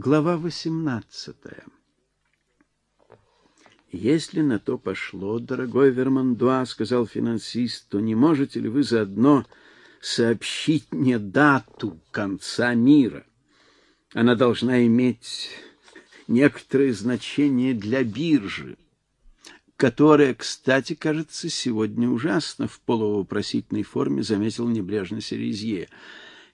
Глава 18. Если на то пошло, дорогой Вермандуа, сказал финансист, то не можете ли вы заодно сообщить мне дату конца мира? Она должна иметь некоторое значение для биржи, которая, кстати, кажется, сегодня ужасно в полувопросительной форме заметил небрежно Серезье.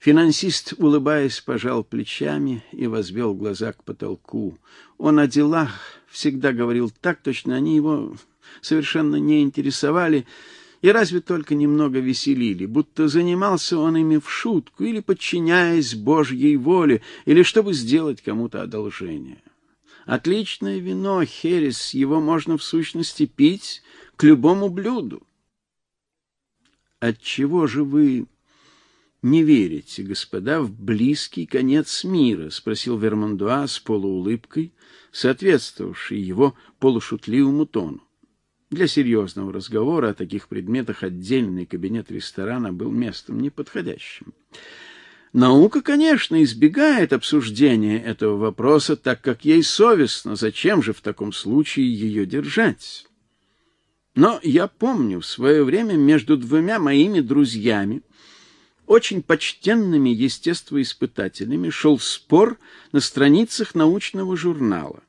Финансист, улыбаясь, пожал плечами и возвел глаза к потолку. Он о делах всегда говорил так, точно они его совершенно не интересовали и разве только немного веселили, будто занимался он ими в шутку или подчиняясь Божьей воле, или чтобы сделать кому-то одолжение. Отличное вино, херес, его можно в сущности пить к любому блюду. Отчего же вы не верите, господа, в близкий конец мира? спросил Вермандуа с полуулыбкой, соответствовавшей его полушутливому тону. Для серьезного разговора о таких предметах отдельный кабинет ресторана был местом неподходящим. Наука, конечно, избегает обсуждения этого вопроса, так как ей совестно, зачем же в таком случае ее держать? Но я помню, в свое время между двумя моими друзьями очень почтенными естествоиспытателями шел спор на страницах научного журнала.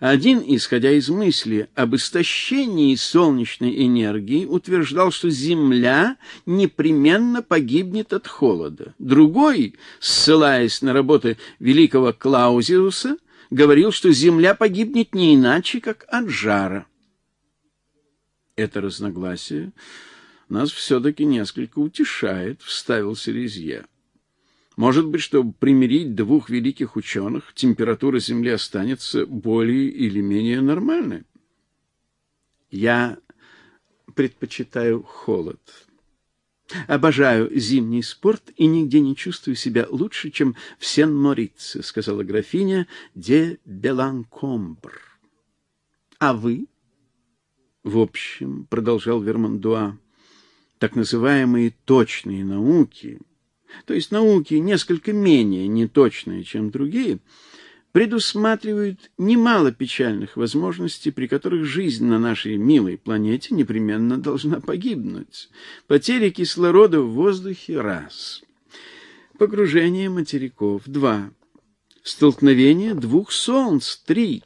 Один, исходя из мысли об истощении солнечной энергии, утверждал, что Земля непременно погибнет от холода. Другой, ссылаясь на работы великого Клаузиуса, говорил, что Земля погибнет не иначе, как от жара. Это разногласие нас все-таки несколько утешает, — вставил Серезье. Может быть, чтобы примирить двух великих ученых, температура Земли останется более или менее нормальной. Я предпочитаю холод. Обожаю зимний спорт и нигде не чувствую себя лучше, чем в Сен-Морице, сказала графиня де Беланкомбр. А вы? В общем, продолжал Вермандуа, так называемые точные науки, то есть науки несколько менее неточные, чем другие, предусматривают немало печальных возможностей, при которых жизнь на нашей милой планете непременно должна погибнуть. Потеря кислорода в воздухе раз. Погружение материков два. Столкновение двух солнц три.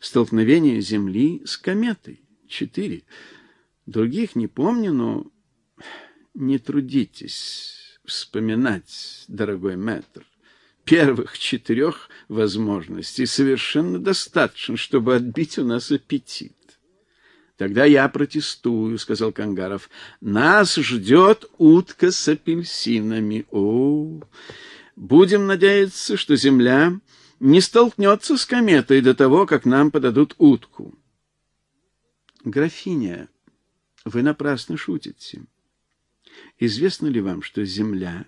Столкновение Земли с кометой четыре. Других не помню, но не трудитесь вспоминать, дорогой мэтр. Первых четырех возможностей совершенно достаточно, чтобы отбить у нас аппетит. Тогда я протестую, сказал Кангаров. Нас ждет утка с апельсинами. О, будем надеяться, что земля не столкнется с кометой до того, как нам подадут утку. Графиня, вы напрасно шутите. Известно ли вам, что Земля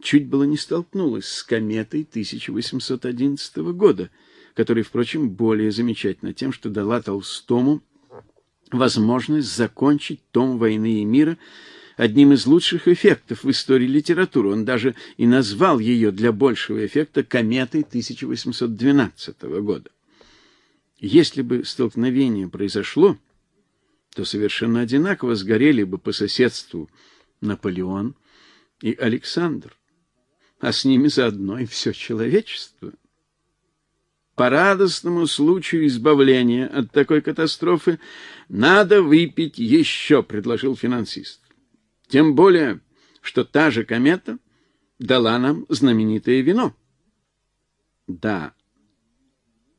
чуть было не столкнулась с кометой 1811 года, которая, впрочем, более замечательна тем, что дала Толстому возможность закончить том «Войны и мира» одним из лучших эффектов в истории литературы. Он даже и назвал ее для большего эффекта кометой 1812 года. Если бы столкновение произошло, то совершенно одинаково сгорели бы по соседству Наполеон и Александр, а с ними заодно и все человечество. По радостному случаю избавления от такой катастрофы надо выпить еще, предложил финансист. Тем более, что та же комета дала нам знаменитое вино. Да.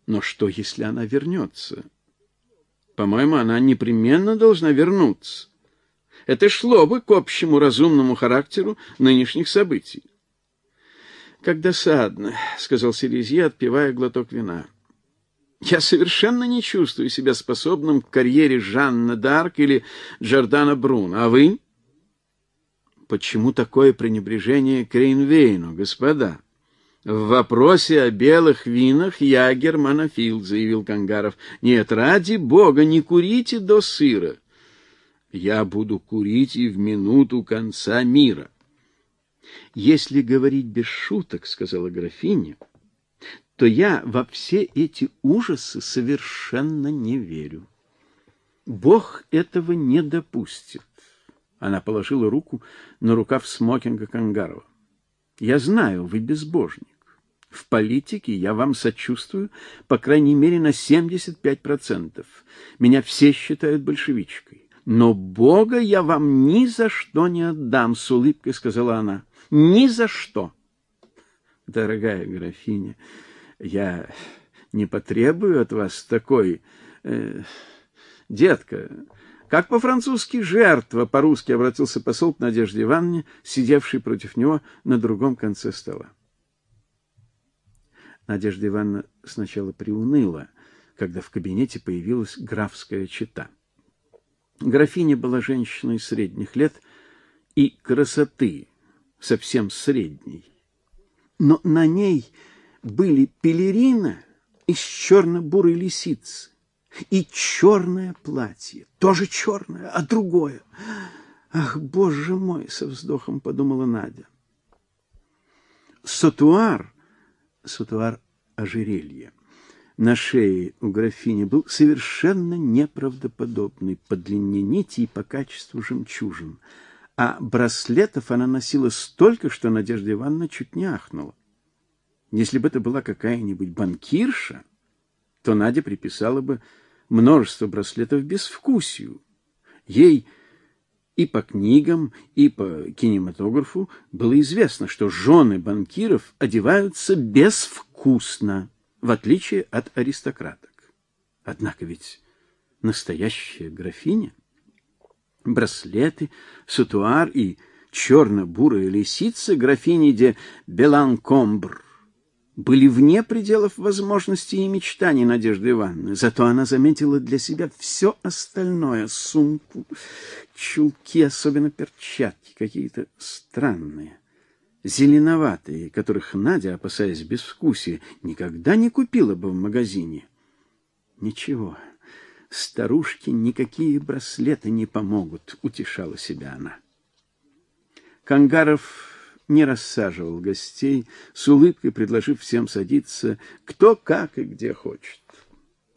Но что, если она вернется? По-моему, она непременно должна вернуться. Это шло бы к общему разумному характеру нынешних событий. Как досадно, сказал Селезье, отпивая глоток вина. Я совершенно не чувствую себя способным к карьере Жанны д'Арк или Джордана Бруно. А вы? Почему такое пренебрежение к Рейнвейну, господа? В вопросе о белых винах я германофил, заявил Кангаров. Нет, ради бога, не курите до сыра я буду курить и в минуту конца мира. Если говорить без шуток, сказала графиня, то я во все эти ужасы совершенно не верю. Бог этого не допустит. Она положила руку на рукав смокинга Кангарова. Я знаю, вы безбожник. В политике я вам сочувствую, по крайней мере, на 75%. Меня все считают большевичкой. Но Бога я вам ни за что не отдам, с улыбкой сказала она. Ни за что. Дорогая графиня, я не потребую от вас такой э, детка, как по-французски жертва, по-русски обратился посол к Надежде Ивановне, сидевшей против него на другом конце стола. Надежда Ивановна сначала приуныла, когда в кабинете появилась графская чета. Графиня была женщиной средних лет и красоты совсем средней. Но на ней были пелерина из черно-бурой лисицы и черное платье, тоже черное, а другое. Ах, боже мой, со вздохом подумала Надя. Сотуар, сотуар ожерелье, на шее у графини был совершенно неправдоподобный по длине нити и по качеству жемчужин, а браслетов она носила столько, что Надежда Ивановна чуть не ахнула. Если бы это была какая-нибудь банкирша, то Надя приписала бы множество браслетов безвкусию. Ей и по книгам, и по кинематографу было известно, что жены банкиров одеваются безвкусно, в отличие от аристократок. Однако ведь настоящая графиня браслеты, сутуар и черно-бурая лисица графини де Беланкомбр были вне пределов возможностей и мечтаний Надежды Ивановны. Зато она заметила для себя все остальное — сумку, чулки, особенно перчатки, какие-то странные, зеленоватые, которых Надя, опасаясь безвкусия, никогда не купила бы в магазине. Ничего, старушке никакие браслеты не помогут, утешала себя она. Кангаров не рассаживал гостей, с улыбкой предложив всем садиться кто как и где хочет.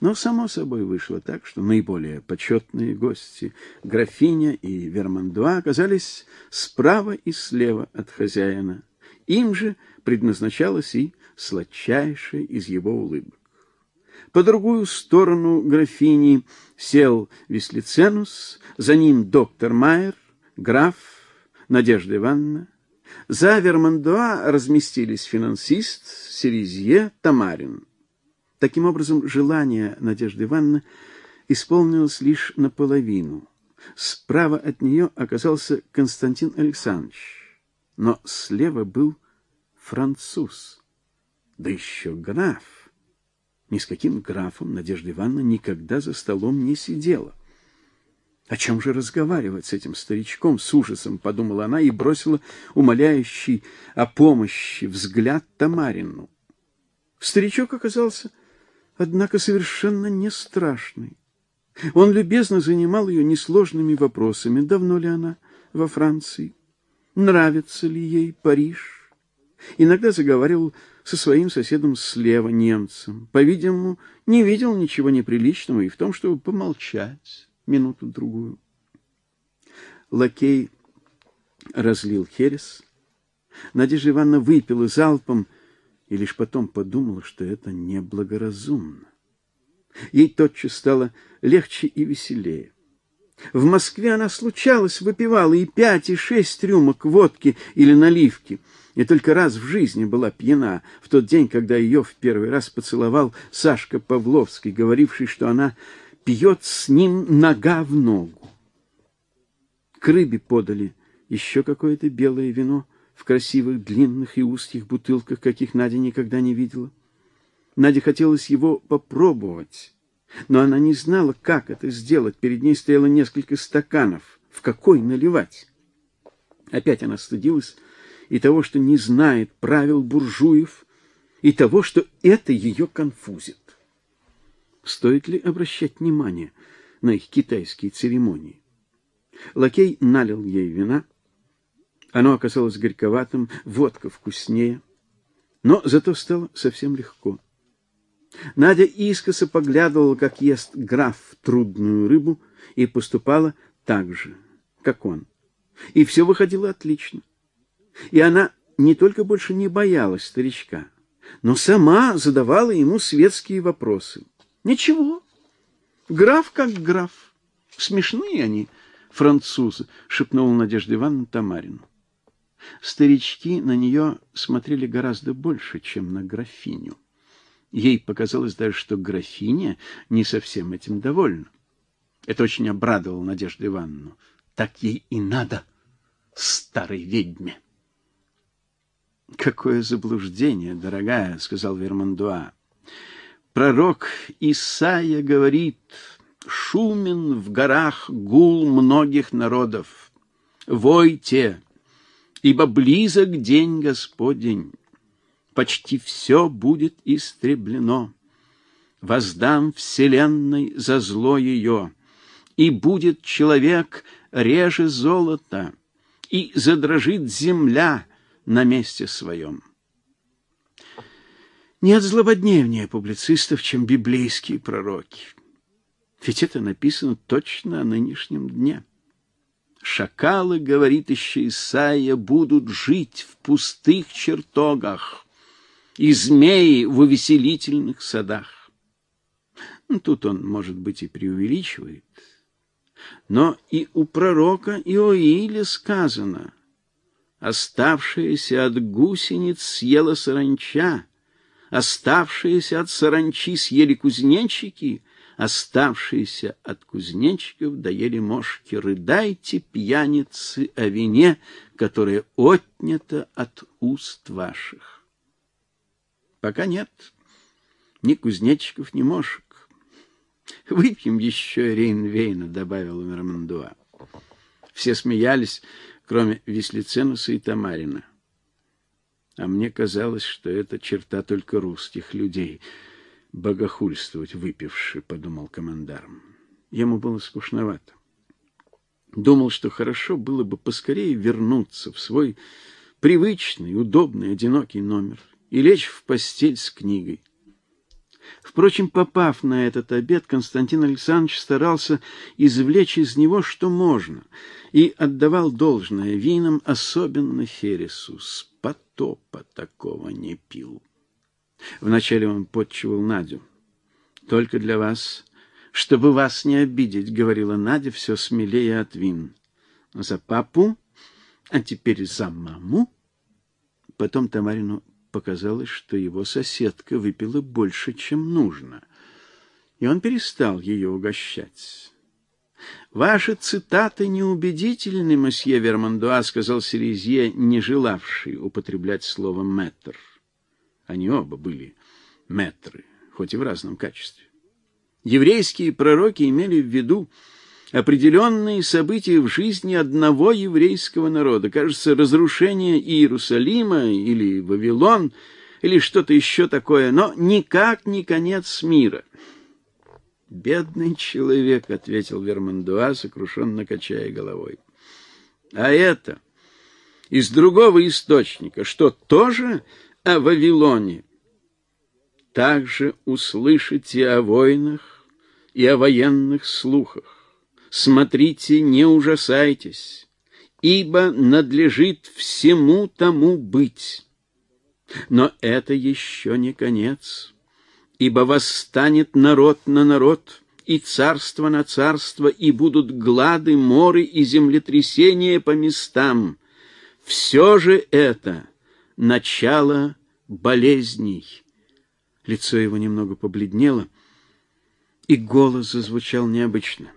Но само собой вышло так, что наиболее почетные гости, графиня и Вермандуа, оказались справа и слева от хозяина. Им же предназначалась и сладчайшая из его улыбок. По другую сторону графини сел Веслиценус, за ним доктор Майер, граф, Надежда Ивановна, за Вермандуа разместились финансист, Серезье, Тамарин. Таким образом, желание Надежды Ивановны исполнилось лишь наполовину. Справа от нее оказался Константин Александрович, но слева был француз, да еще граф. Ни с каким графом Надежда Ивановна никогда за столом не сидела. О чем же разговаривать с этим старичком, с ужасом подумала она и бросила умоляющий о помощи взгляд Тамарину. Старичок оказался, однако, совершенно не страшный. Он любезно занимал ее несложными вопросами: давно ли она во Франции, нравится ли ей Париж. Иногда заговаривал со своим соседом слева немцем. По-видимому, не видел ничего неприличного и в том, чтобы помолчать минуту-другую. Лакей разлил херес. Надежда Ивановна выпила залпом и лишь потом подумала, что это неблагоразумно. Ей тотчас стало легче и веселее. В Москве она случалось выпивала и пять, и шесть рюмок водки или наливки, и только раз в жизни была пьяна, в тот день, когда ее в первый раз поцеловал Сашка Павловский, говоривший, что она пьет с ним нога в ногу. К рыбе подали еще какое-то белое вино в красивых длинных и узких бутылках, каких Надя никогда не видела. Наде хотелось его попробовать, но она не знала, как это сделать. Перед ней стояло несколько стаканов, в какой наливать. Опять она стыдилась и того, что не знает правил буржуев, и того, что это ее конфузит. Стоит ли обращать внимание на их китайские церемонии? Лакей налил ей вина. Оно оказалось горьковатым, водка вкуснее, но зато стало совсем легко. Надя искоса поглядывала, как ест граф трудную рыбу, и поступала так же, как он. И все выходило отлично. И она не только больше не боялась старичка, но сама задавала ему светские вопросы. Ничего. Граф как граф. Смешные они, французы, шепнула Надежда Ивановна Тамарину. Старички на нее смотрели гораздо больше, чем на графиню. Ей показалось даже, что графиня не совсем этим довольна. Это очень обрадовало Надежду Ивановну. Так ей и надо, старой ведьме. Какое заблуждение, дорогая, сказал Вермандуа. Пророк Исаия говорит: шумен в горах гул многих народов. Войте, ибо близок день Господень. Почти все будет истреблено. Воздам вселенной за зло ее, и будет человек реже золота, и задрожит земля на месте своем. Нет злободневнее публицистов, чем библейские пророки. Ведь это написано точно о нынешнем дне. Шакалы, говорит еще Исаия, будут жить в пустых чертогах, и змеи в увеселительных садах. Ну, тут он, может быть, и преувеличивает, но и у пророка Иоиля сказано: оставшаяся от гусениц съела саранча, оставшаяся от саранчи съели кузнечики, оставшиеся от кузнечиков доели мошки. Рыдайте, пьяницы, о вине, которое отнято от уст ваших. Пока нет ни кузнечиков, ни мошек. Выпьем еще Рейнвейна, добавил Мермандуа. Все смеялись, кроме Веслиценуса и Тамарина. А мне казалось, что это черта только русских людей богохульствовать выпивши, подумал командарм. Ему было скучновато. Думал, что хорошо было бы поскорее вернуться в свой привычный, удобный, одинокий номер и лечь в постель с книгой. Впрочем, попав на этот обед, Константин Александрович старался извлечь из него что можно и отдавал должное винам, особенно хересу. С потопа такого не пил. Вначале он подчивал Надю. Только для вас, чтобы вас не обидеть, говорила Надя все смелее от вин. За папу, а теперь за маму. Потом Тамарину показалось, что его соседка выпила больше, чем нужно, и он перестал ее угощать. Ваши цитаты неубедительны, месье Вермандуа, сказал Серезье, не желавший употреблять слово метр. Они оба были метры, хоть и в разном качестве. Еврейские пророки имели в виду определенные события в жизни одного еврейского народа, кажется, разрушение Иерусалима или Вавилон или что-то еще такое, но никак не конец мира. Бедный человек, ответил Вермандуа, сокрушенно качая головой. А это из другого источника, что тоже о Вавилоне. Также услышите о войнах и о военных слухах смотрите, не ужасайтесь, ибо надлежит всему тому быть. Но это еще не конец, ибо восстанет народ на народ, и царство на царство, и будут глады, моры и землетрясения по местам. Все же это начало болезней. Лицо его немного побледнело, и голос зазвучал необычно.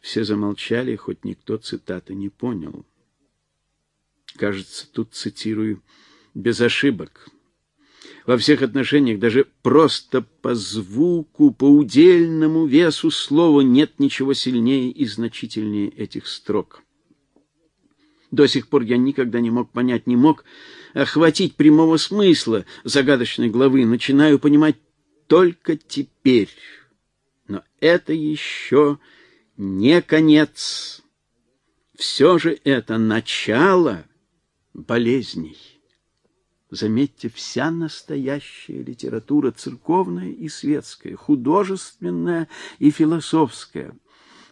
Все замолчали, хоть никто цитаты не понял. Кажется, тут цитирую без ошибок. Во всех отношениях, даже просто по звуку, по удельному весу слова нет ничего сильнее и значительнее этих строк. До сих пор я никогда не мог понять, не мог охватить прямого смысла загадочной главы, начинаю понимать только теперь. Но это еще не конец. Все же это начало болезней. Заметьте, вся настоящая литература, церковная и светская, художественная и философская,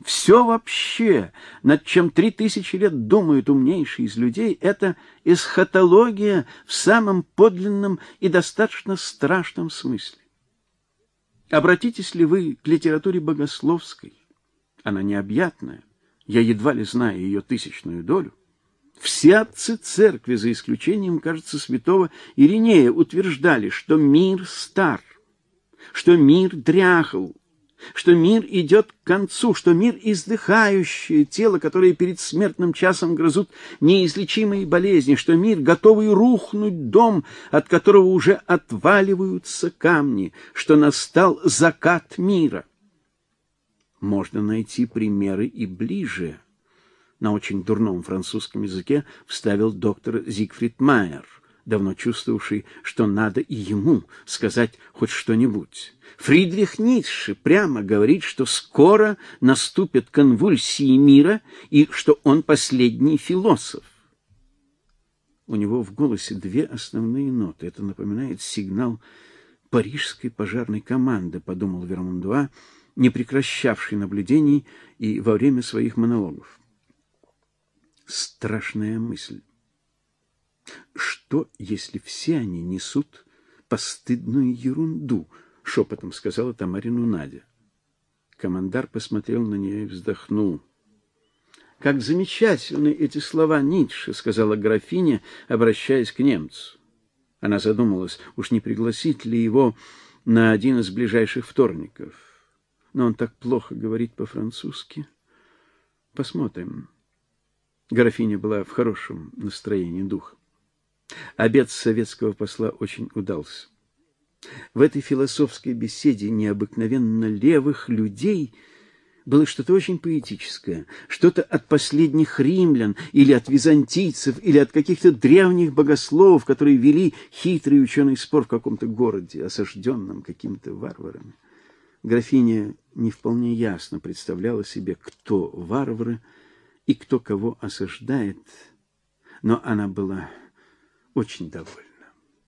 все вообще, над чем три тысячи лет думают умнейшие из людей, это эсхатология в самом подлинном и достаточно страшном смысле. Обратитесь ли вы к литературе богословской? Она необъятная, я едва ли знаю ее тысячную долю. Все отцы церкви, за исключением, кажется, святого Иринея, утверждали, что мир стар, что мир дряхл, что мир идет к концу, что мир издыхающее тело, которое перед смертным часом грызут неизлечимые болезни, что мир готовый рухнуть дом, от которого уже отваливаются камни, что настал закат мира. Можно найти примеры и ближе на очень дурном французском языке вставил доктор Зигфрид Майер, давно чувствовавший, что надо и ему сказать хоть что-нибудь. Фридрих Ницше прямо говорит, что скоро наступят конвульсии мира и что он последний философ. У него в голосе две основные ноты. Это напоминает сигнал парижской пожарной команды, подумал Вермундуа, не прекращавший наблюдений и во время своих монологов страшная мысль. Что, если все они несут постыдную ерунду? шепотом сказала Тамарину Надя. Командар посмотрел на нее и вздохнул. Как замечательны эти слова Ницше, сказала графиня, обращаясь к немцу. Она задумалась, уж не пригласить ли его на один из ближайших вторников. Но он так плохо говорит по-французски. Посмотрим. Графиня была в хорошем настроении духа. Обед советского посла очень удался. В этой философской беседе необыкновенно левых людей было что-то очень поэтическое, что-то от последних римлян или от византийцев или от каких-то древних богословов, которые вели хитрый ученый спор в каком-то городе, осажденном какими-то варварами. Графиня не вполне ясно представляла себе, кто варвары, и кто кого осаждает, но она была очень довольна.